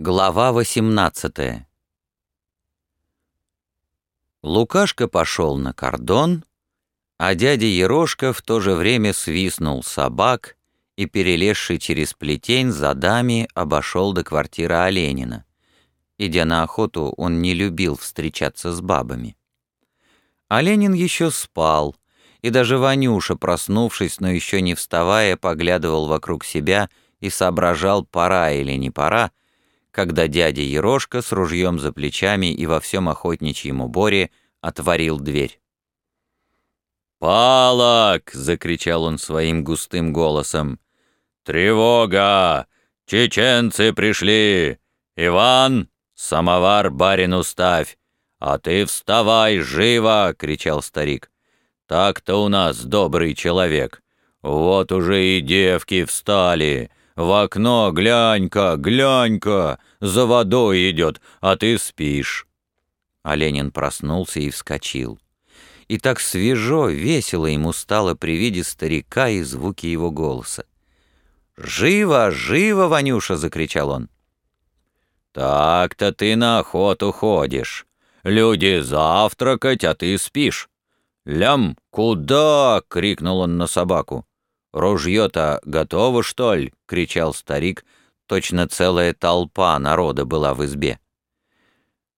Глава 18 Лукашка пошел на кордон, а дядя Ерошка в то же время свистнул собак и, перелезший через плетень, за дами обошел до квартиры Оленина. Идя на охоту, он не любил встречаться с бабами. Оленин еще спал, и даже Ванюша, проснувшись, но еще не вставая, поглядывал вокруг себя и соображал, пора или не пора, когда дядя Ерошка с ружьем за плечами и во всем охотничьем уборе отворил дверь. «Палок!» — закричал он своим густым голосом. «Тревога! Чеченцы пришли! Иван, самовар барину ставь! А ты вставай, живо!» — кричал старик. «Так-то у нас добрый человек. Вот уже и девки встали. В окно глянь-ка, глянь-ка, за водой идет, а ты спишь». А Ленин проснулся и вскочил. И так свежо, весело ему стало при виде старика и звуки его голоса. «Живо, живо, Ванюша!» — закричал он. «Так-то ты на охоту ходишь. Люди завтракать, а ты спишь. Лям, куда?» — крикнул он на собаку. «Ружье-то готово, что ли?» — кричал старик. Точно целая толпа народа была в избе.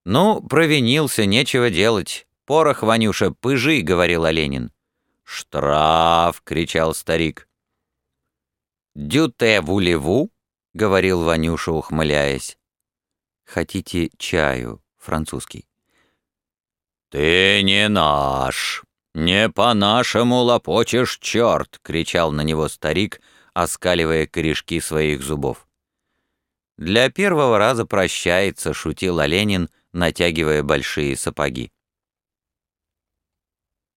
«Ну, провинился, нечего делать. Порох, Ванюша, пыжи», — говорил Оленин. «Штраф!» — кричал старик. «Дюте вулеву?» — говорил Ванюша, ухмыляясь. «Хотите чаю, французский?» «Ты не наш!» «Не по-нашему лопочешь, черт!» — кричал на него старик, оскаливая корешки своих зубов. «Для первого раза прощается», — шутил Оленин, натягивая большие сапоги.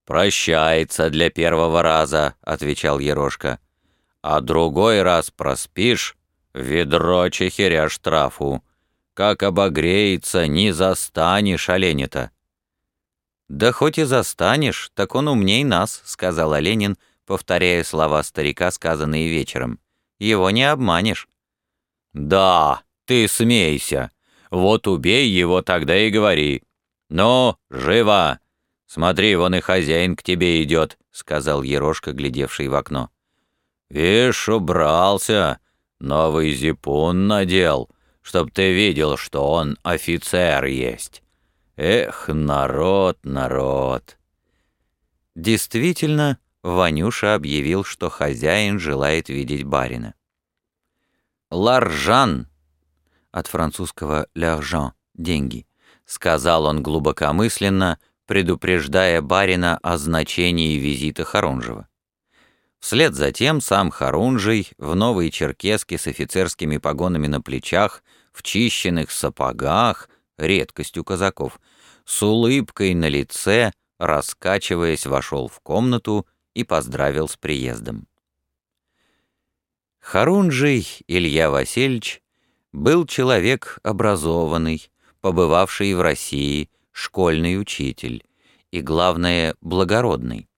«Прощается для первого раза», — отвечал Ерошка. «А другой раз проспишь — ведро чехиря штрафу. Как обогреется, не застанешь оленя-то». «Да хоть и застанешь, так он умней нас», — сказал Ленин, повторяя слова старика, сказанные вечером. «Его не обманешь». «Да, ты смейся. Вот убей его тогда и говори. Ну, живо! Смотри, вон и хозяин к тебе идет», — сказал Ерошка, глядевший в окно. «Вишь, убрался, новый зипун надел, чтоб ты видел, что он офицер есть». Эх, народ, народ. Действительно, Ванюша объявил, что хозяин желает видеть барина. «Ларжан» от французского «l'argent» — деньги, сказал он глубокомысленно, предупреждая барина о значении визита Харунжева. Вслед за тем сам Харунжий в новой черкеске с офицерскими погонами на плечах, в чищенных сапогах, редкость у казаков, с улыбкой на лице, раскачиваясь, вошел в комнату и поздравил с приездом. Харунжий Илья Васильевич был человек образованный, побывавший в России, школьный учитель и, главное, благородный.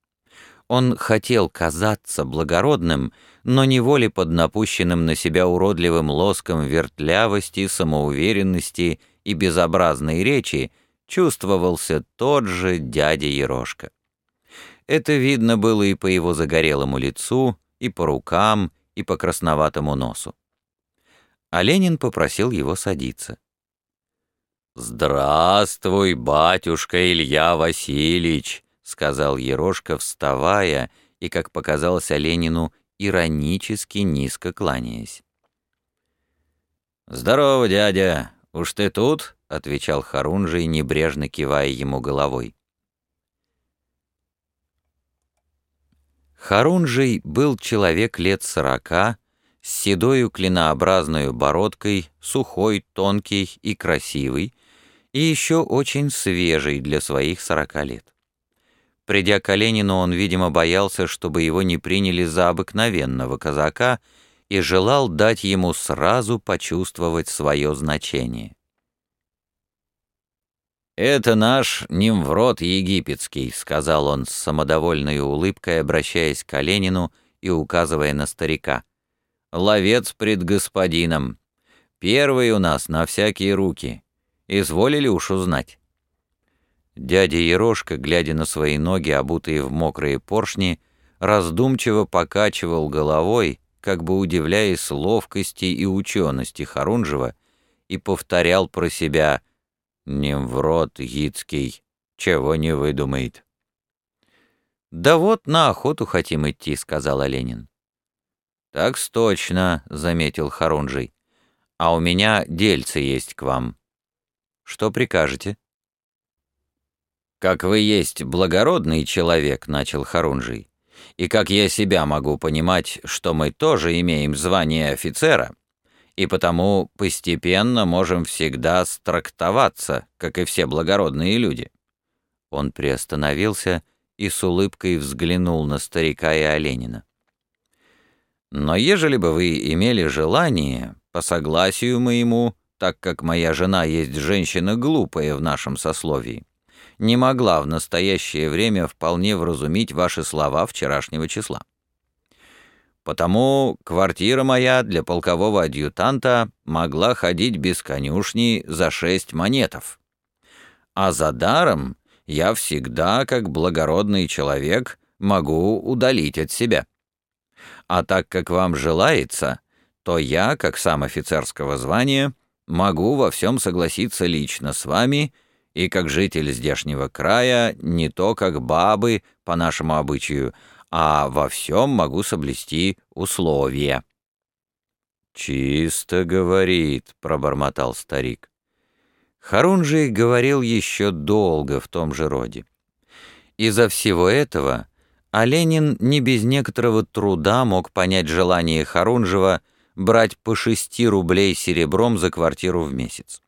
Он хотел казаться благородным, но неволе под напущенным на себя уродливым лоском вертлявости, самоуверенности и безобразной речи чувствовался тот же дядя Ерошка. Это видно было и по его загорелому лицу, и по рукам, и по красноватому носу. А Ленин попросил его садиться. «Здравствуй, батюшка Илья Васильевич», — сказал Ерошка, вставая и, как показалось Ленину, иронически низко кланяясь. «Здорово, дядя. Уж ты тут?» — отвечал Харунжий, небрежно кивая ему головой. Харунжий был человек лет сорока, с седою клинообразной бородкой, сухой, тонкий и красивый, и еще очень свежий для своих сорока лет. Придя к Оленину, он, видимо, боялся, чтобы его не приняли за обыкновенного казака и желал дать ему сразу почувствовать свое значение. «Это наш Нимврод египетский», — сказал он с самодовольной улыбкой, обращаясь к Оленину и указывая на старика. «Ловец пред господином. Первый у нас на всякие руки. Изволили уж узнать». Дядя Ерошка, глядя на свои ноги, обутые в мокрые поршни, раздумчиво покачивал головой, как бы удивляясь ловкости и учености Харунжева, и повторял про себя «Немврод Гицкий, чего не выдумает». «Да вот на охоту хотим идти», — сказал Ленин. «Так точно», — заметил Харунжий. «А у меня дельце есть к вам. Что прикажете?» «Как вы есть благородный человек», — начал Харунжий, «и как я себя могу понимать, что мы тоже имеем звание офицера, и потому постепенно можем всегда страктоваться, как и все благородные люди». Он приостановился и с улыбкой взглянул на старика и Оленина. «Но ежели бы вы имели желание, по согласию моему, так как моя жена есть женщина глупая в нашем сословии, не могла в настоящее время вполне вразумить ваши слова вчерашнего числа. Потому квартира моя для полкового адъютанта могла ходить без конюшни за шесть монетов. А за даром я всегда, как благородный человек, могу удалить от себя. А так как вам желается, то я, как сам офицерского звания, могу во всем согласиться лично с вами и как житель здешнего края, не то как бабы, по нашему обычаю, а во всем могу соблюсти условия». «Чисто говорит», — пробормотал старик. Харунжий говорил еще долго в том же роде. Из-за всего этого Оленин не без некоторого труда мог понять желание Харунжева брать по шести рублей серебром за квартиру в месяц.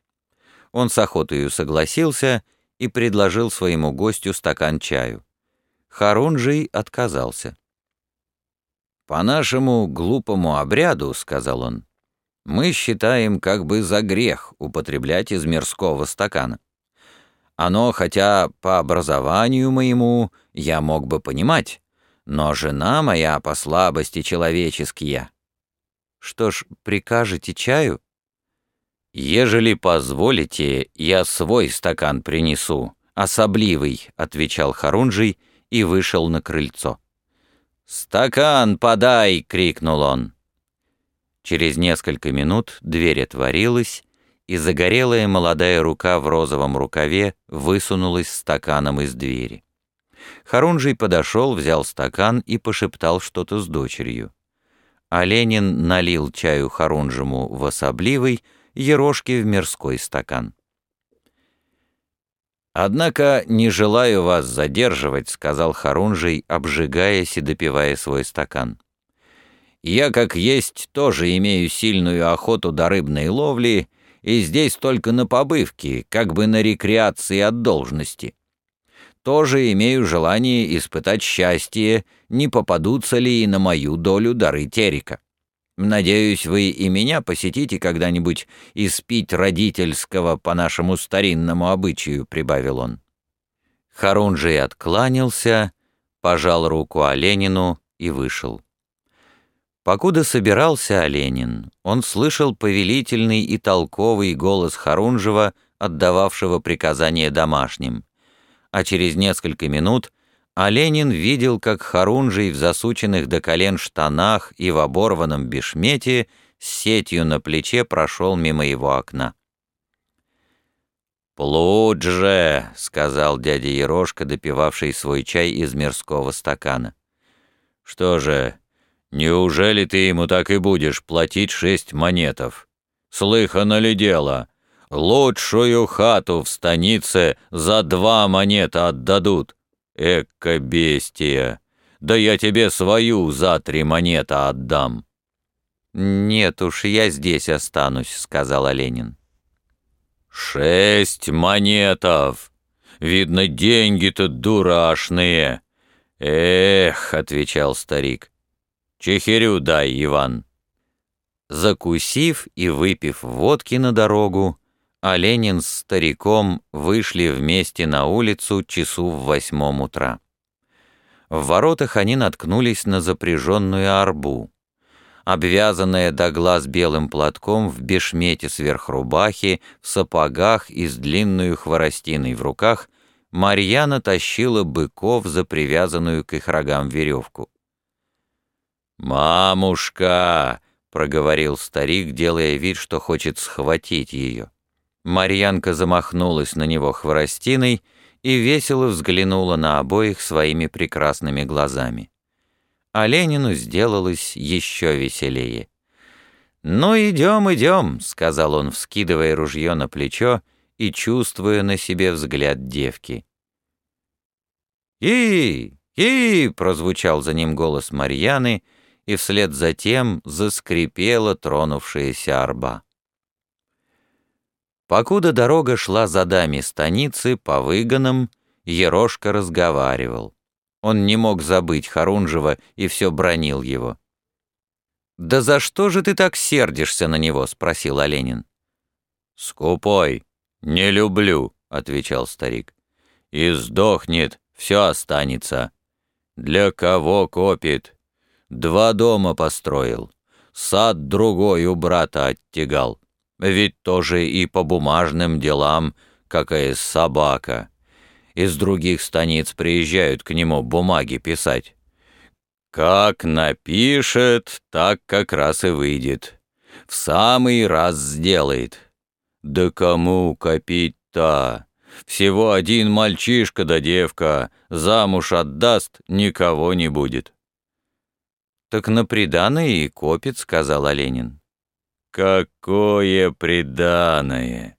Он с охотою согласился и предложил своему гостю стакан чаю. Харунжий отказался. «По нашему глупому обряду, — сказал он, — мы считаем как бы за грех употреблять из мирского стакана. Оно, хотя по образованию моему я мог бы понимать, но жена моя по слабости человеческие. Что ж, прикажете чаю? Ежели позволите, я свой стакан принесу, особливый, отвечал Харунжий и вышел на крыльцо. «Стакан подай!» — крикнул он. Через несколько минут дверь отворилась, и загорелая молодая рука в розовом рукаве высунулась стаканом из двери. Харунжий подошел, взял стакан и пошептал что-то с дочерью. А Ленин налил чаю Харунжему в особливый, ерошке в мирской стакан. «Однако не желаю вас задерживать», — сказал Харунжий, обжигаясь и допивая свой стакан. «Я, как есть, тоже имею сильную охоту до рыбной ловли, и здесь только на побывке, как бы на рекреации от должности. Тоже имею желание испытать счастье, не попадутся ли и на мою долю дары Терека. Надеюсь, вы и меня посетите когда-нибудь испить родительского по нашему старинному обычаю», — прибавил он. Харунжий откланялся, пожал руку Оленину и вышел. Покуда собирался Оленин, он слышал повелительный и толковый голос Харунжева, отдававшего приказания домашним, а через несколько минут а Ленин видел, как Харунжий в засученных до колен штанах и в оборванном бешмете с сетью на плече прошел мимо его окна. «Плут же!» — сказал дядя Ерошка, допивавший свой чай из мирского стакана. «Что же, неужели ты ему так и будешь платить шесть монетов? Слыхано ли дело? Лучшую хату в станице за два монета отдадут. Эка бестия! Да я тебе свою за три монеты отдам!» «Нет уж, я здесь останусь», — сказал Ленин. «Шесть монетов! Видно, деньги-то дурашные!» «Эх», — отвечал старик, — «чехирю дай, Иван». Закусив и выпив водки на дорогу, а Ленин с стариком вышли вместе на улицу часу в восьмом утра. В воротах они наткнулись на запряженную арбу. Обвязанная до глаз белым платком в бешмете сверх рубахи, в сапогах и с длинную хворостиной в руках, Марьяна тащила быков за привязанную к их рогам веревку. «Мамушка!» — проговорил старик, делая вид, что хочет схватить ее. Марьянка замахнулась на него хворостиной и весело взглянула на обоих своими прекрасными глазами а Ленину сделалось еще веселее. «Ну, идем, идем», — сказал он, вскидывая ружье на плечо и чувствуя на себе взгляд девки. «И! И!» — прозвучал за ним голос Марьяны, и вслед за тем заскрипела тронувшаяся арба. Покуда дорога шла за дами станицы по выгонам, Ерошка разговаривал. Он не мог забыть Харунжева и все бронил его. «Да за что же ты так сердишься на него?» — спросил Оленин. «Скупой, не люблю», — отвечал старик. «И сдохнет, все останется. Для кого копит? Два дома построил, сад другой у брата оттягал. Ведь тоже и по бумажным делам, какая собака из других станиц приезжают к нему бумаги писать. Как напишет, так как раз и выйдет. В самый раз сделает. Да кому копить-то? Всего один мальчишка да девка, замуж отдаст, никого не будет. «Так на приданое и копит», — сказал Оленин. «Какое приданое!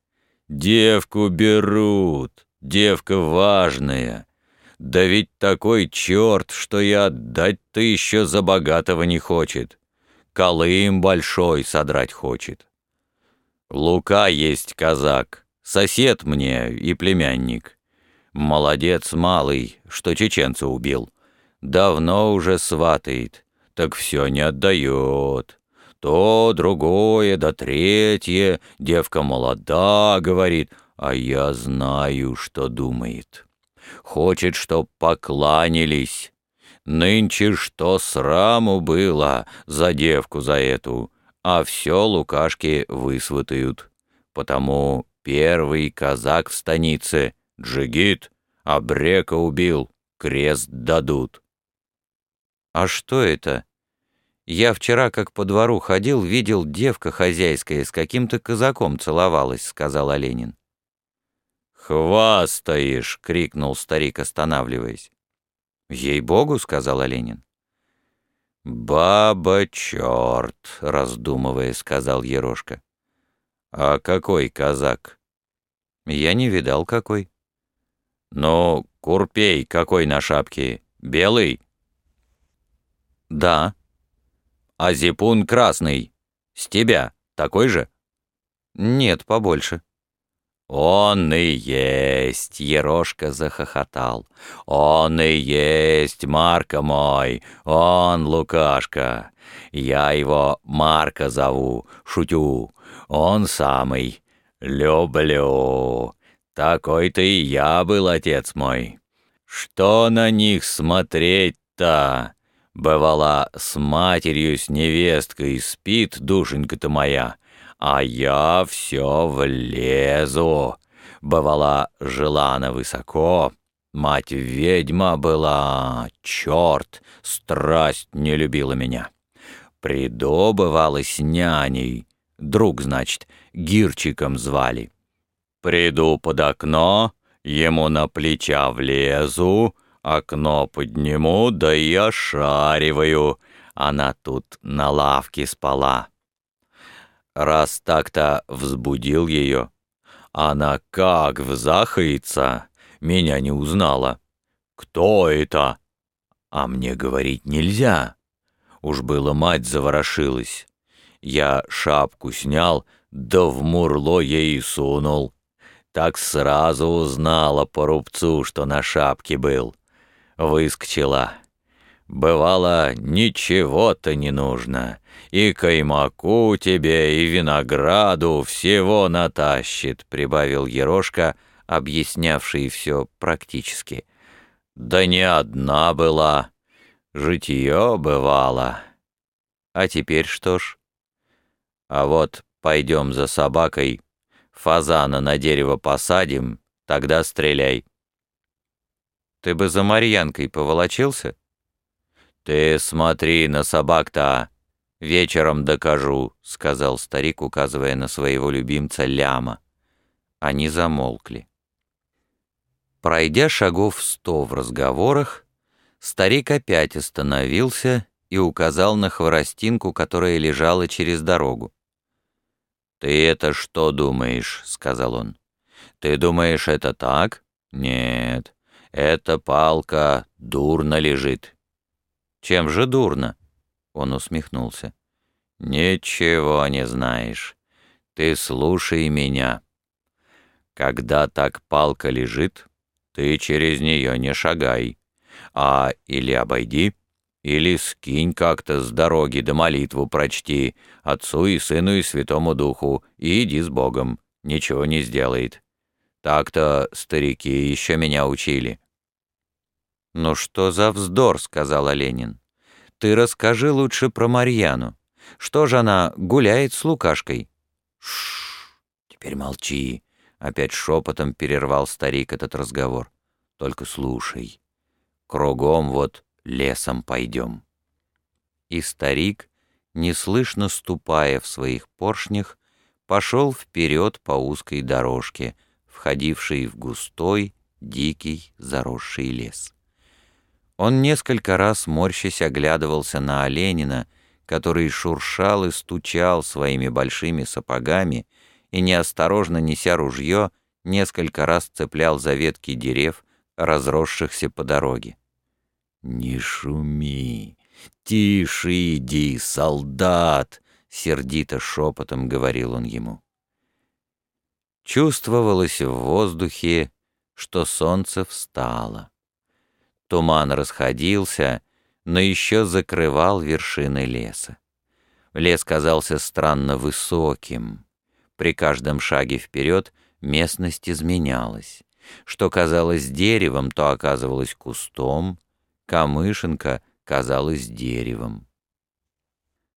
Девку берут, девка важная. Да ведь такой черт, что и отдать-то еще за богатого не хочет. Колым большой содрать хочет. Лука есть казак, сосед мне и племянник. Молодец малый, что чеченца убил. Давно уже сватает, так все не отдает. То, другое, да третье, девка молода, говорит, а я знаю, что думает. Хочет, чтоб покланялись. Нынче что сраму было за девку за эту, а все Лукашки высватают. Потому первый казак в станице, джигит, обрека убил, крест дадут. А что это? Я вчера, как по двору ходил, видел девка хозяйская с каким-то казаком целовалась, сказал Оленин. «Хвастаешь!» — крикнул старик, останавливаясь. «Ей-богу!» — сказал Оленин. «Баба черт!» — раздумывая, сказал Ерошка. «А какой казак?» «Я не видал, какой». «Ну, курпей какой на шапке? Белый?» «Да». «А зипун красный? С тебя такой же?» «Нет, побольше». «Он и есть!» — Ерошка захохотал. «Он и есть, Марка мой! Он Лукашка! Я его Марка зову, шутю. Он самый. Люблю. Такой-то и я был, отец мой. Что на них смотреть-то? Бывала, с матерью, с невесткой спит душенька-то моя» а я все влезу. Бывала, жила она высоко, мать ведьма была, черт, страсть не любила меня. Приду, бывало, с няней, друг, значит, гирчиком звали. Приду под окно, ему на плеча влезу, окно подниму, да и ошариваю. Она тут на лавке спала. Раз так-то взбудил ее, она как взахается, меня не узнала. Кто это? А мне говорить нельзя. Уж было мать заворошилась. Я шапку снял, да в мурло ей сунул. Так сразу узнала по рубцу, что на шапке был. Выскочила. Бывало, ничего-то не нужно. И каймаку тебе, и винограду всего натащит, прибавил Ерошка, объяснявший все практически. Да не одна была, житье бывало. А теперь что ж? А вот пойдем за собакой, фазана на дерево посадим, тогда стреляй. Ты бы за Марьянкой поволочился? Ты смотри на собак-то, вечером докажу, сказал старик, указывая на своего любимца Ляма. Они замолкли. Пройдя шагов сто в разговорах, старик опять остановился и указал на хворостинку, которая лежала через дорогу. «Ты это что думаешь?» — сказал он. «Ты думаешь, это так? Нет, эта палка дурно лежит». «Чем же дурно?» — он усмехнулся. «Ничего не знаешь. Ты слушай меня. Когда так палка лежит, ты через нее не шагай, а или обойди, или скинь как-то с дороги да молитву прочти Отцу и Сыну и Святому Духу и иди с Богом, ничего не сделает. Так-то старики еще меня учили». «Ну что за вздор?» — сказала Ленин. «Ты расскажи лучше про Марьяну. Что же она гуляет с Лукашкой?» «Шш, теперь молчи», — опять шепотом перервал старик этот разговор. «Только слушай. Кругом вот лесом пойдем». И старик, неслышно ступая в своих поршнях, пошел вперед по узкой дорожке, входившей в густой, дикий, заросший лес. Он несколько раз, морщась, оглядывался на оленина, который шуршал и стучал своими большими сапогами и, неосторожно неся ружье, несколько раз цеплял за ветки дерев, разросшихся по дороге. «Не шуми! Тише иди, солдат!» — сердито шепотом говорил он ему. Чувствовалось в воздухе, что солнце встало. Туман расходился, но еще закрывал вершины леса. Лес казался странно высоким. При каждом шаге вперед местность изменялась. Что казалось деревом, то оказывалось кустом, камышинка казалась деревом.